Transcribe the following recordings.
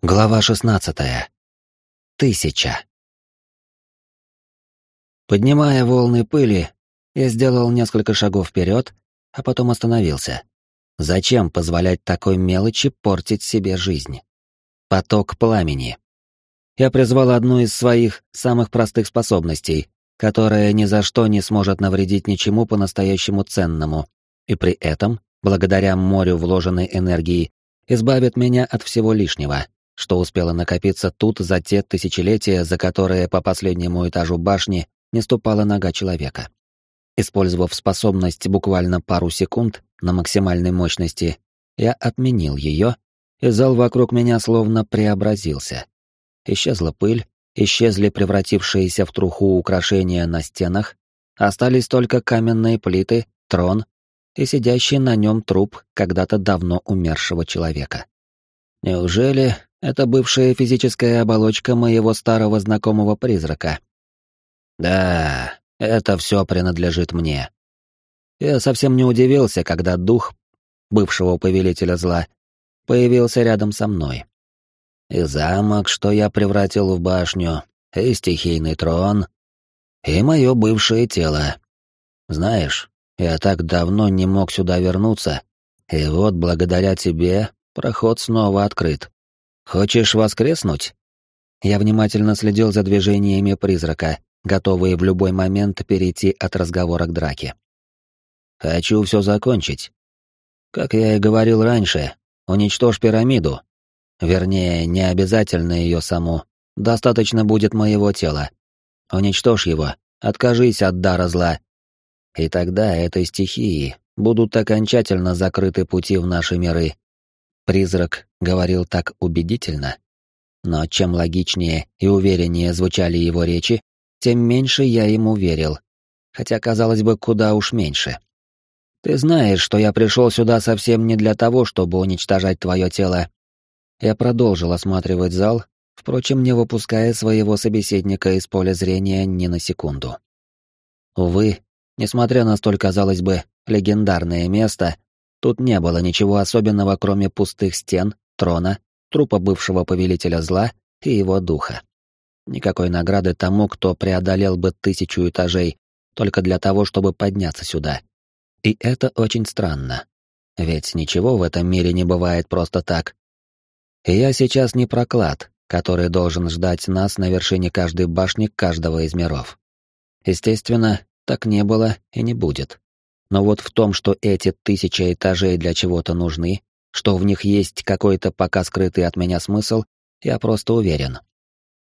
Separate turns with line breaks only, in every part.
Глава 16. Тысяча. Поднимая волны пыли, я сделал несколько шагов вперед, а потом остановился. Зачем позволять такой мелочи портить себе жизнь? Поток пламени. Я призвал одну из своих самых простых способностей, которая ни за что не сможет навредить ничему по-настоящему ценному, и при этом, благодаря морю вложенной энергии, избавит меня от всего лишнего — что успело накопиться тут за те тысячелетия, за которые по последнему этажу башни не ступала нога человека. Использовав способность буквально пару секунд на максимальной мощности, я отменил ее, и зал вокруг меня словно преобразился. Исчезла пыль, исчезли превратившиеся в труху украшения на стенах, остались только каменные плиты, трон и сидящий на нем труп когда-то давно умершего человека. Неужели это бывшая физическая оболочка моего старого знакомого призрака. Да, это все принадлежит мне. Я совсем не удивился, когда дух бывшего повелителя зла появился рядом со мной. И замок, что я превратил в башню, и стихийный трон, и мое бывшее тело. Знаешь, я так давно не мог сюда вернуться, и вот благодаря тебе проход снова открыт. «Хочешь воскреснуть?» Я внимательно следил за движениями призрака, готовые в любой момент перейти от разговора к драке. «Хочу все закончить. Как я и говорил раньше, уничтожь пирамиду. Вернее, не обязательно ее саму. Достаточно будет моего тела. Уничтожь его, откажись от дара зла. И тогда этой стихии будут окончательно закрыты пути в наши миры, Призрак говорил так убедительно. Но чем логичнее и увереннее звучали его речи, тем меньше я ему верил. Хотя, казалось бы, куда уж меньше. Ты знаешь, что я пришел сюда совсем не для того, чтобы уничтожать твое тело. Я продолжил осматривать зал, впрочем, не выпуская своего собеседника из поля зрения ни на секунду. Увы, несмотря на столь, казалось бы, легендарное место, Тут не было ничего особенного, кроме пустых стен, трона, трупа бывшего повелителя зла и его духа. Никакой награды тому, кто преодолел бы тысячу этажей, только для того, чтобы подняться сюда. И это очень странно. Ведь ничего в этом мире не бывает просто так. И я сейчас не проклад, который должен ждать нас на вершине каждой башни каждого из миров. Естественно, так не было и не будет. Но вот в том, что эти тысячи этажей для чего-то нужны, что в них есть какой-то пока скрытый от меня смысл, я просто уверен.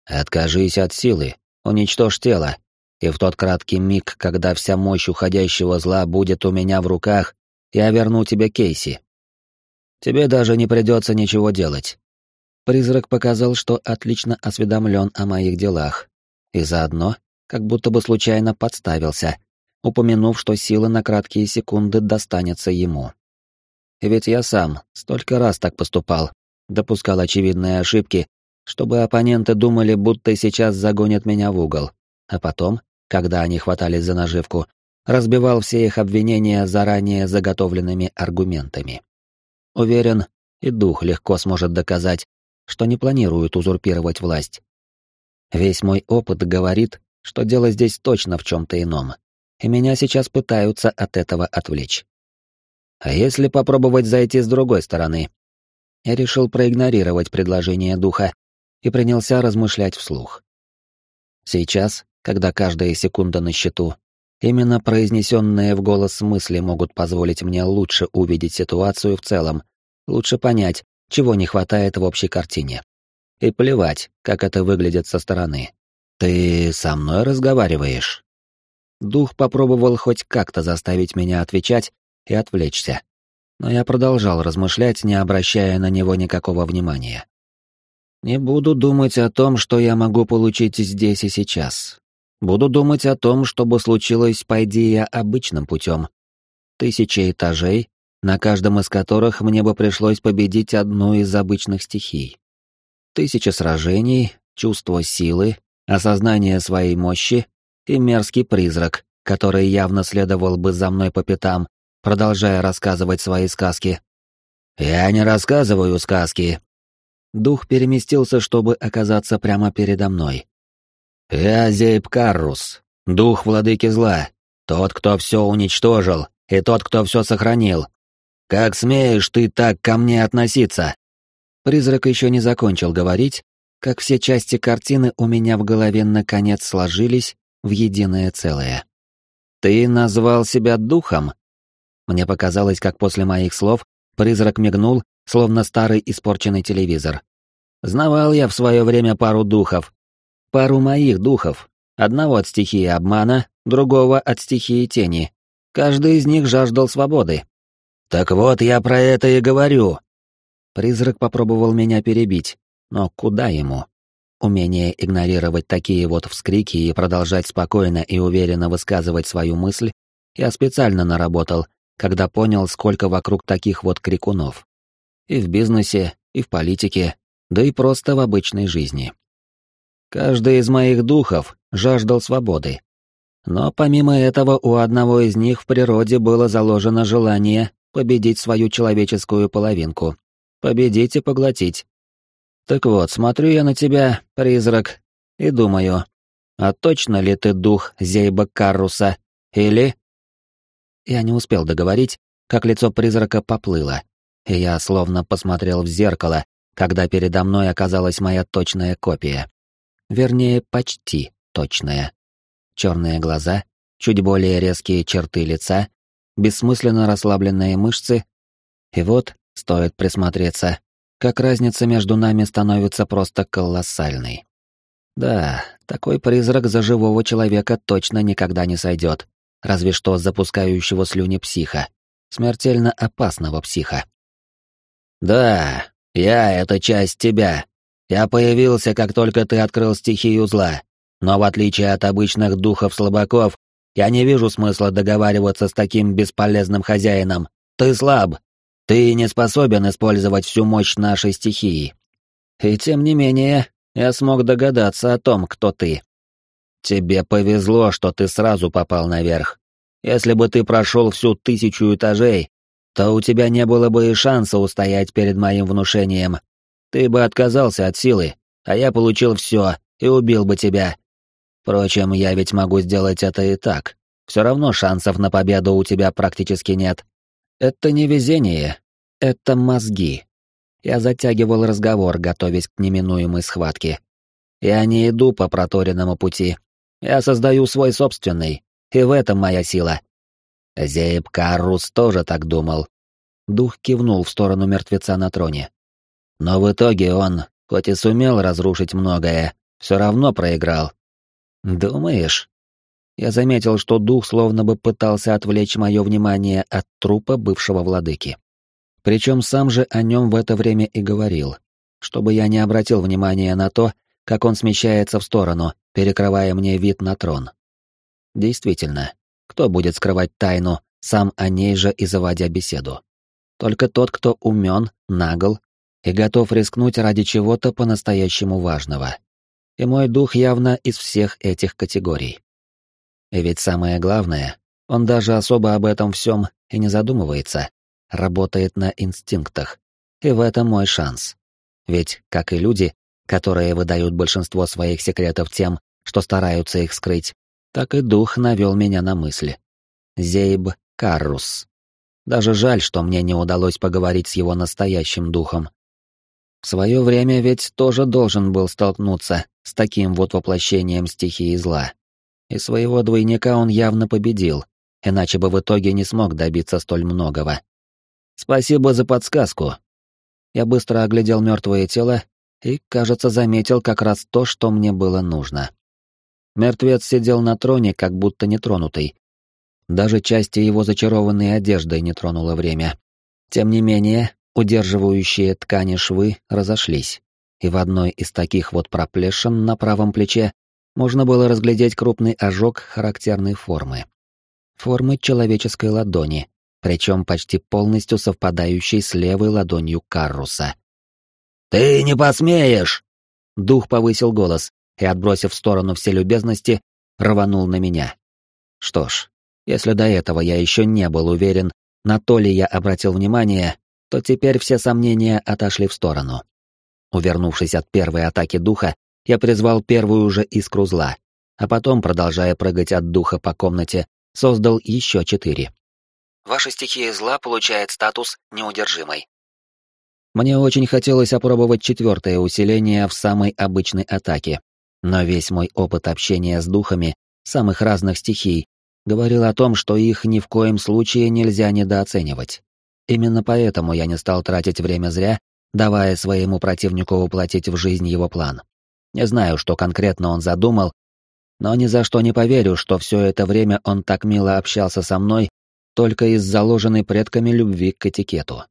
Откажись от силы, уничтожь тело, и в тот краткий миг, когда вся мощь уходящего зла будет у меня в руках, я верну тебе Кейси. Тебе даже не придется ничего делать. Призрак показал, что отлично осведомлен о моих делах, и заодно, как будто бы случайно подставился — упомянув, что сила на краткие секунды достанется ему. Ведь я сам столько раз так поступал, допускал очевидные ошибки, чтобы оппоненты думали, будто сейчас загонят меня в угол, а потом, когда они хватались за наживку, разбивал все их обвинения заранее заготовленными аргументами. Уверен, и дух легко сможет доказать, что не планирует узурпировать власть. Весь мой опыт говорит, что дело здесь точно в чем-то ином и меня сейчас пытаются от этого отвлечь. А если попробовать зайти с другой стороны? Я решил проигнорировать предложение духа и принялся размышлять вслух. Сейчас, когда каждая секунда на счету, именно произнесенные в голос мысли могут позволить мне лучше увидеть ситуацию в целом, лучше понять, чего не хватает в общей картине. И плевать, как это выглядит со стороны. «Ты со мной разговариваешь?» Дух попробовал хоть как-то заставить меня отвечать и отвлечься. Но я продолжал размышлять, не обращая на него никакого внимания. Не буду думать о том, что я могу получить здесь и сейчас. Буду думать о том, что бы случилось, пойди я обычным путем. Тысячи этажей, на каждом из которых мне бы пришлось победить одну из обычных стихий. Тысячи сражений, чувство силы, осознание своей мощи и мерзкий призрак, который явно следовал бы за мной по пятам, продолжая рассказывать свои сказки. «Я не рассказываю сказки». дух переместился, чтобы оказаться прямо передо мной. «Я Зейб Каррус, дух владыки зла, тот, кто все уничтожил, и тот, кто все сохранил. Как смеешь ты так ко мне относиться?» Призрак еще не закончил говорить, как все части картины у меня в голове наконец сложились в единое целое. «Ты назвал себя духом?» Мне показалось, как после моих слов призрак мигнул, словно старый испорченный телевизор. Знавал я в свое время пару духов. Пару моих духов. Одного от стихии обмана, другого от стихии тени. Каждый из них жаждал свободы. «Так вот, я про это и говорю». Призрак попробовал меня перебить, но куда ему? Умение игнорировать такие вот вскрики и продолжать спокойно и уверенно высказывать свою мысль я специально наработал, когда понял, сколько вокруг таких вот крикунов. И в бизнесе, и в политике, да и просто в обычной жизни. Каждый из моих духов жаждал свободы. Но помимо этого у одного из них в природе было заложено желание победить свою человеческую половинку. Победить и поглотить. Так вот, смотрю я на тебя, призрак, и думаю, а точно ли ты дух Зейба Карруса, или... Я не успел договорить, как лицо призрака поплыло, и я словно посмотрел в зеркало, когда передо мной оказалась моя точная копия. Вернее, почти точная. Черные глаза, чуть более резкие черты лица, бессмысленно расслабленные мышцы. И вот, стоит присмотреться, как разница между нами становится просто колоссальной. Да, такой призрак за живого человека точно никогда не сойдет, разве что запускающего слюни психа, смертельно опасного психа. «Да, я — это часть тебя. Я появился, как только ты открыл стихию зла, но в отличие от обычных духов-слабаков, я не вижу смысла договариваться с таким бесполезным хозяином. Ты слаб, ты не способен использовать всю мощь нашей стихии. И тем не менее, я смог догадаться о том, кто ты. Тебе повезло, что ты сразу попал наверх. Если бы ты прошел всю тысячу этажей, то у тебя не было бы и шанса устоять перед моим внушением. Ты бы отказался от силы, а я получил все и убил бы тебя. Впрочем, я ведь могу сделать это и так. Все равно шансов на победу у тебя практически нет. Это не везение, это мозги. Я затягивал разговор, готовясь к неминуемой схватке. Я не иду по проторенному пути. Я создаю свой собственный, и в этом моя сила. Зейб Каррус тоже так думал. Дух кивнул в сторону мертвеца на троне. Но в итоге он, хоть и сумел разрушить многое, все равно проиграл. Думаешь? Я заметил, что дух словно бы пытался отвлечь мое внимание от трупа бывшего владыки. Причем сам же о нем в это время и говорил, чтобы я не обратил внимания на то, как он смещается в сторону, перекрывая мне вид на трон. Действительно, кто будет скрывать тайну, сам о ней же и заводя беседу? Только тот, кто умен, нагл и готов рискнуть ради чего-то по-настоящему важного. И мой дух явно из всех этих категорий. И ведь самое главное, он даже особо об этом всем и не задумывается, работает на инстинктах. И в этом мой шанс. Ведь, как и люди, которые выдают большинство своих секретов тем, что стараются их скрыть, так и дух навел меня на мысли. Зейб Каррус. Даже жаль, что мне не удалось поговорить с его настоящим духом. В свое время ведь тоже должен был столкнуться с таким вот воплощением стихии зла и своего двойника он явно победил, иначе бы в итоге не смог добиться столь многого. Спасибо за подсказку. Я быстро оглядел мертвое тело и, кажется, заметил как раз то, что мне было нужно. Мертвец сидел на троне, как будто нетронутый. Даже части его зачарованной одежды не тронуло время. Тем не менее, удерживающие ткани швы разошлись, и в одной из таких вот проплешин на правом плече можно было разглядеть крупный ожог характерной формы. Формы человеческой ладони, причем почти полностью совпадающей с левой ладонью Карруса. «Ты не посмеешь!» Дух повысил голос и, отбросив в сторону все любезности, рванул на меня. Что ж, если до этого я еще не был уверен, на то ли я обратил внимание, то теперь все сомнения отошли в сторону. Увернувшись от первой атаки духа, я призвал первую же искру зла, а потом, продолжая прыгать от духа по комнате, создал еще четыре. Ваша стихия зла получает статус неудержимой. Мне очень хотелось опробовать четвертое усиление в самой обычной атаке, но весь мой опыт общения с духами самых разных стихий говорил о том, что их ни в коем случае нельзя недооценивать. Именно поэтому я не стал тратить время зря, давая своему противнику воплотить в жизнь его план. Не знаю, что конкретно он задумал, но ни за что не поверю, что все это время он так мило общался со мной только из заложенной предками любви к этикету.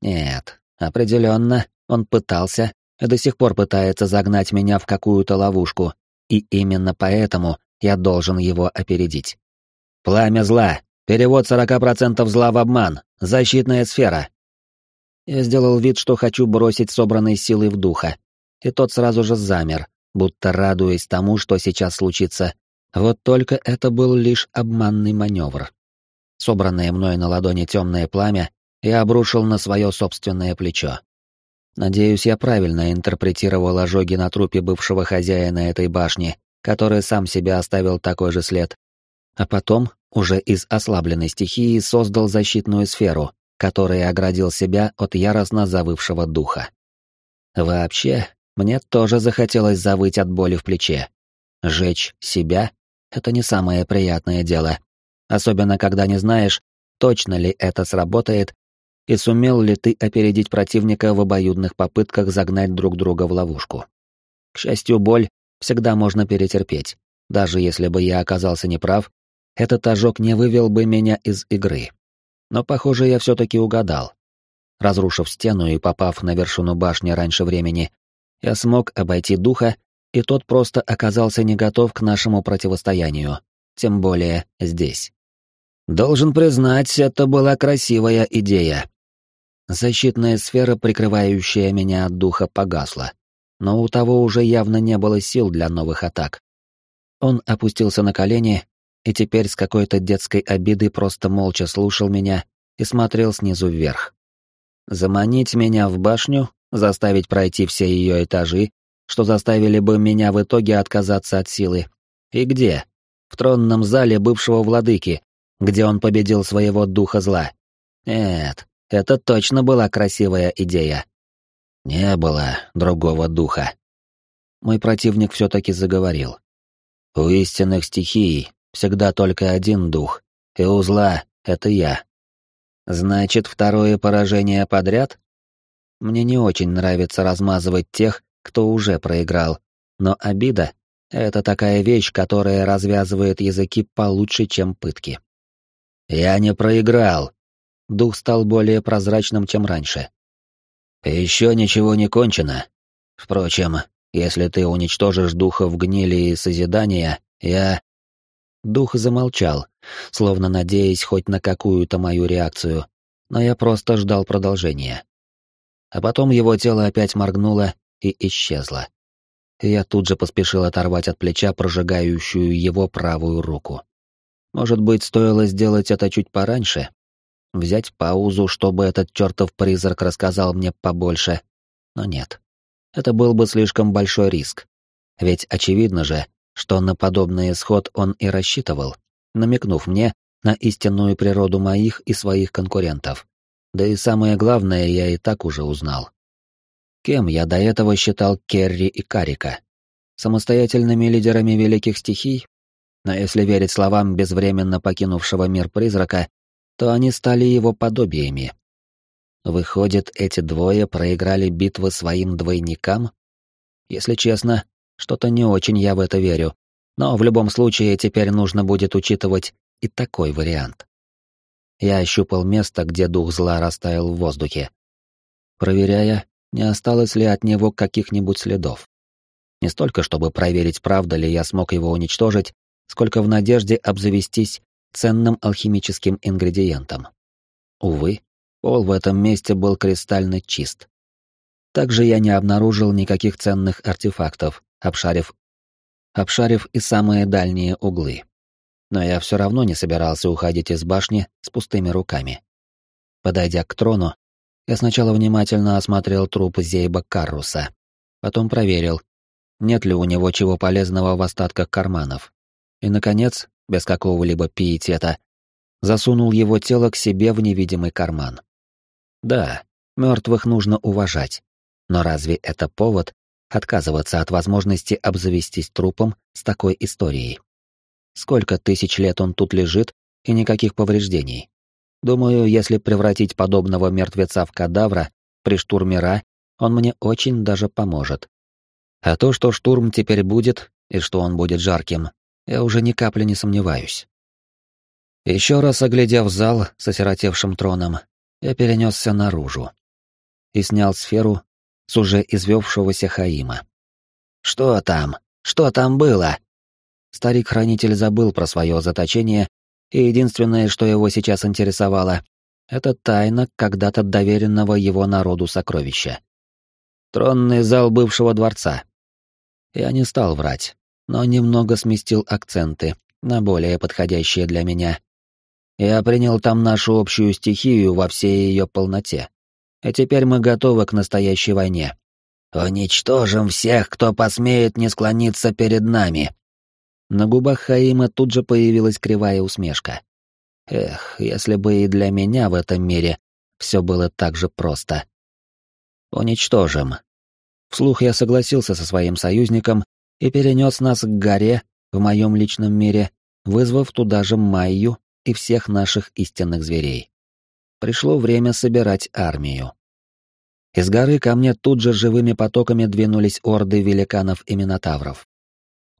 Нет, определенно, он пытался и до сих пор пытается загнать меня в какую-то ловушку, и именно поэтому я должен его опередить. Пламя зла. Перевод 40% зла в обман. Защитная сфера. Я сделал вид, что хочу бросить собранной силой в духа, и тот сразу же замер, будто радуясь тому, что сейчас случится. Вот только это был лишь обманный маневр. Собранное мной на ладони темное пламя я обрушил на свое собственное плечо. Надеюсь, я правильно интерпретировал ожоги на трупе бывшего хозяина этой башни, который сам себе оставил такой же след. А потом, уже из ослабленной стихии, создал защитную сферу, которая оградил себя от яростно завывшего духа. Вообще, мне тоже захотелось завыть от боли в плече. Жечь себя — это не самое приятное дело. Особенно, когда не знаешь, точно ли это сработает, и сумел ли ты опередить противника в обоюдных попытках загнать друг друга в ловушку. К счастью, боль всегда можно перетерпеть. Даже если бы я оказался неправ, этот ожог не вывел бы меня из игры. Но, похоже, я все-таки угадал. Разрушив стену и попав на вершину башни раньше времени, я смог обойти духа, и тот просто оказался не готов к нашему противостоянию, тем более здесь. Должен признать, это была красивая идея. Защитная сфера, прикрывающая меня от духа, погасла, но у того уже явно не было сил для новых атак. Он опустился на колени и теперь с какой-то детской обидой просто молча слушал меня и смотрел снизу вверх. Заманить меня в башню заставить пройти все ее этажи, что заставили бы меня в итоге отказаться от силы. И где? В тронном зале бывшего владыки, где он победил своего духа зла. Нет, это точно была красивая идея. Не было другого духа. Мой противник все-таки заговорил. У истинных стихий всегда только один дух, и у зла — это я. Значит, второе поражение подряд? Мне не очень нравится размазывать тех, кто уже проиграл, но обида — это такая вещь, которая развязывает языки получше, чем пытки. «Я не проиграл!» Дух стал более прозрачным, чем раньше. «Еще ничего не кончено. Впрочем, если ты уничтожишь духов гнили и созидания, я...» Дух замолчал, словно надеясь хоть на какую-то мою реакцию, но я просто ждал продолжения а потом его тело опять моргнуло и исчезло. Я тут же поспешил оторвать от плеча прожигающую его правую руку. Может быть, стоило сделать это чуть пораньше? Взять паузу, чтобы этот чертов призрак рассказал мне побольше? Но нет. Это был бы слишком большой риск. Ведь очевидно же, что на подобный исход он и рассчитывал, намекнув мне на истинную природу моих и своих конкурентов. Да и самое главное я и так уже узнал. Кем я до этого считал Керри и Карика? Самостоятельными лидерами великих стихий? Но если верить словам безвременно покинувшего мир призрака, то они стали его подобиями. Выходит, эти двое проиграли битвы своим двойникам? Если честно, что-то не очень я в это верю, но в любом случае теперь нужно будет учитывать и такой вариант. Я ощупал место, где дух зла растаял в воздухе, проверяя, не осталось ли от него каких-нибудь следов. Не столько, чтобы проверить, правда ли я смог его уничтожить, сколько в надежде обзавестись ценным алхимическим ингредиентом. Увы, пол в этом месте был кристально чист. Также я не обнаружил никаких ценных артефактов, обшарив, обшарив и самые дальние углы но я все равно не собирался уходить из башни с пустыми руками. Подойдя к трону, Я сначала внимательно осмотрел труп Зейба Карруса. Потом проверил, нет ли у него чего полезного в остатках карманов. И, наконец, без какого-либо пиетета, засунул его тело к себе в невидимый карман. Да, мертвых нужно уважать. Но разве это повод отказываться от возможности обзавестись трупом с такой историей? Сколько тысяч лет он тут лежит, и никаких повреждений. Думаю, если превратить подобного мертвеца в кадавра при штурме Ра, он мне очень даже поможет. А то, что штурм теперь будет, и что он будет жарким, я уже ни капли не сомневаюсь. Еще раз оглядев зал с осиротевшим троном, я перенесся наружу и снял сферу с уже извевшегося Хаима. «Что там? Что там было?» Старик-хранитель забыл про свое заточение, и единственное, что его сейчас интересовало, это тайна когда-то доверенного его народу сокровища. Тронный зал бывшего дворца. Я не стал врать, но немного сместил акценты на более подходящие для меня я принял там нашу общую стихию во всей ее полноте. И теперь мы готовы к настоящей войне. Уничтожим всех, кто посмеет не склониться перед нами. На губах Хаима тут же появилась кривая усмешка. Эх, если бы и для меня в этом мире все было так же просто. Уничтожим. Вслух я согласился со своим союзником и перенес нас к горе в моем личном мире, вызвав туда же Майю и всех наших истинных зверей. Пришло время собирать армию. Из горы ко мне тут же живыми потоками двинулись орды великанов и минотавров.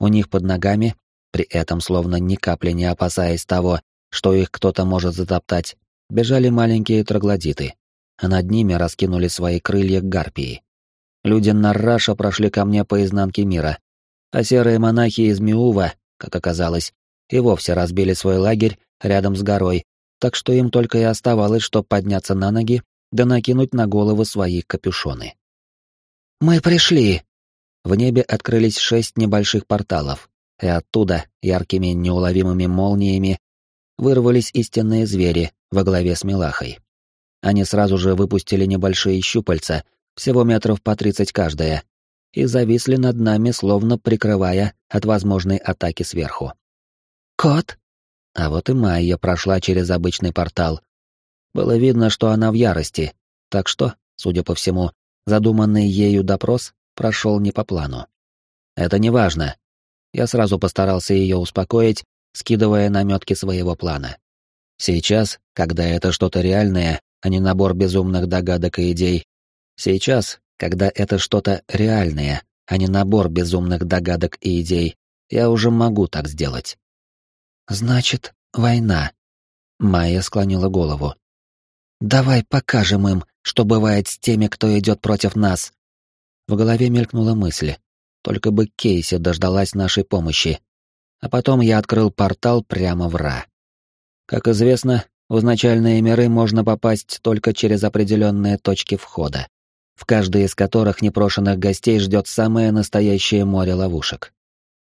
У них под ногами, при этом словно ни капли не опасаясь того, что их кто-то может затоптать, бежали маленькие троглодиты, а над ними раскинули свои крылья гарпии. Люди Нарраша прошли ко мне по изнанке мира, а серые монахи из Миува, как оказалось, и вовсе разбили свой лагерь рядом с горой, так что им только и оставалось, что подняться на ноги да накинуть на головы свои капюшоны. «Мы пришли!» В небе открылись шесть небольших порталов, и оттуда, яркими неуловимыми молниями, вырвались истинные звери во главе с Милахой. Они сразу же выпустили небольшие щупальца, всего метров по тридцать каждая, и зависли над нами, словно прикрывая от возможной атаки сверху. «Кот?» А вот и Майя прошла через обычный портал. Было видно, что она в ярости, так что, судя по всему, задуманный ею допрос прошел не по плану. Это не важно. Я сразу постарался ее успокоить, скидывая наметки своего плана. Сейчас, когда это что-то реальное, а не набор безумных догадок и идей, сейчас, когда это что-то реальное, а не набор безумных догадок и идей, я уже могу так сделать. Значит, война. Майя склонила голову. Давай покажем им, что бывает с теми, кто идет против нас. В голове мелькнула мысль. Только бы Кейси дождалась нашей помощи. А потом я открыл портал прямо в Ра. Как известно, в изначальные миры можно попасть только через определенные точки входа, в каждой из которых непрошенных гостей ждет самое настоящее море ловушек.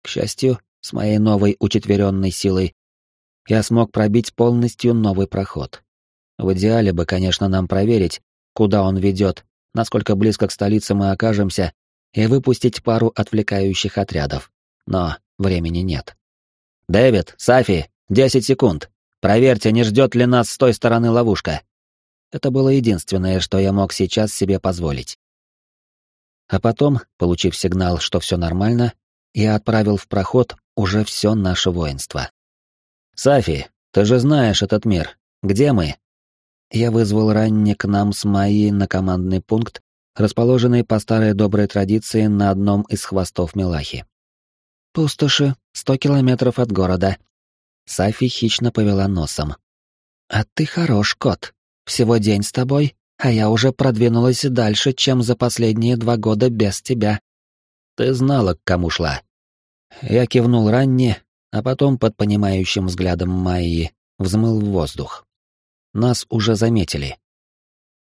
К счастью, с моей новой учетверенной силой, я смог пробить полностью новый проход. В идеале бы, конечно, нам проверить, куда он ведет, насколько близко к столице мы окажемся, и выпустить пару отвлекающих отрядов. Но времени нет. «Дэвид, Сафи, десять секунд. Проверьте, не ждет ли нас с той стороны ловушка». Это было единственное, что я мог сейчас себе позволить. А потом, получив сигнал, что все нормально, я отправил в проход уже все наше воинство. «Сафи, ты же знаешь этот мир. Где мы?» Я вызвал ранее к нам с Майей на командный пункт, расположенный по старой доброй традиции на одном из хвостов Мелахи. «Пустоши, сто километров от города». Сафи хищно повела носом. «А ты хорош, кот. Всего день с тобой, а я уже продвинулась дальше, чем за последние два года без тебя». «Ты знала, к кому шла». Я кивнул ранне, а потом под понимающим взглядом Майи взмыл в воздух. Нас уже заметили.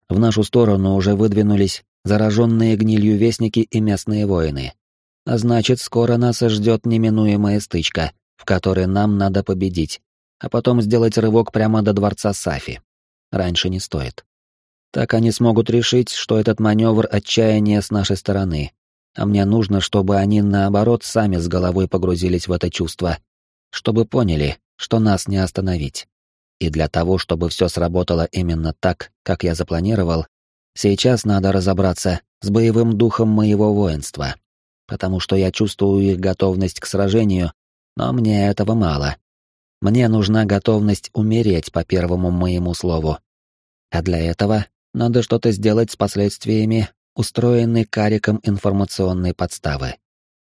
В нашу сторону уже выдвинулись зараженные гнилью вестники и местные воины. А значит, скоро нас ждет неминуемая стычка, в которой нам надо победить, а потом сделать рывок прямо до дворца Сафи. Раньше не стоит. Так они смогут решить, что этот маневр отчаяния с нашей стороны, а мне нужно, чтобы они, наоборот, сами с головой погрузились в это чувство, чтобы поняли, что нас не остановить. И для того, чтобы все сработало именно так, как я запланировал, сейчас надо разобраться с боевым духом моего воинства, потому что я чувствую их готовность к сражению, но мне этого мало. Мне нужна готовность умереть по первому моему слову. А для этого надо что-то сделать с последствиями устроенной кариком информационной подставы.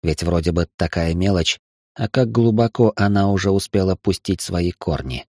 Ведь вроде бы такая мелочь, а как глубоко она уже успела пустить свои корни.